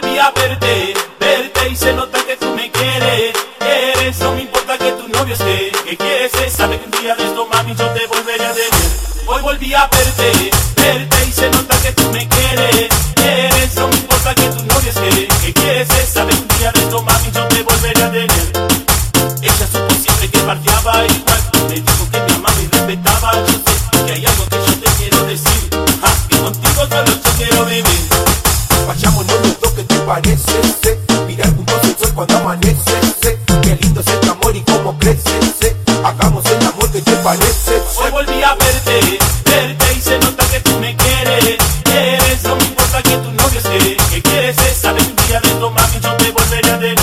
verte, verte y se nota que tú me quieres. Quieres, no me importa que tu novio esté. Que quieres es saber que un día de esto, mami, yo te volveré a tener. Hoy volví a verte, verte y se nota que tú me quieres. Quieres, no me importa que tu novio esté. Que quieres es saber que un día de esto, mami, yo te volveré a tener. Ella supo siempre que parteaba igual. Me dijo que me amaba y respetaba. Yo sé que hay algo que yo te quiero decir. Que contigo yo quiero vivir. parece? Hagamos el amor que te parece. Hoy volví a verte, verte y se nota que tú me quieres. Quieres, no me importa que tu novio esté. Que quieres es saber un día de tomar y yo te volveré a tener.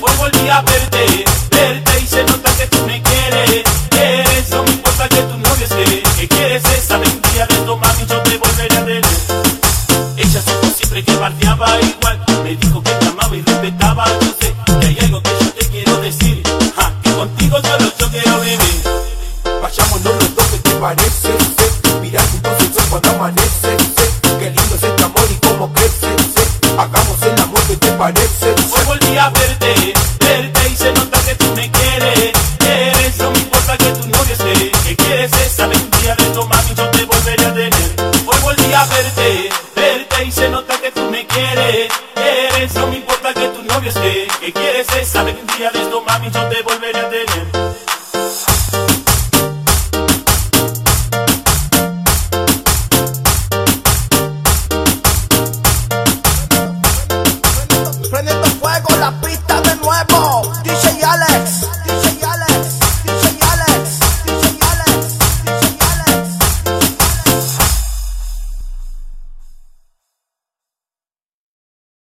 Hoy volví a verte, verte y se nota que tú me quieres. Quieres, no me importa que tu novio esté. Que quieres es saber un día de tomar y yo te volveré a tener. Ella supo siempre que bardeaba y amanece, mira tu posición cuando amanece, qué lindo es este amor y cómo crece, hagamos el amor que te parece. Hoy volví a verte, verte y se nota que tú me quieres, eres, no me importa que tu novio esté, que quieres esa mentira de tomar y yo te volveré a tener. Hoy volví a verte, verte y se nota que tú me quieres, eres, no me importa que tu novio esté, que quieres esa mentira de tomar y yo te volveré a tener.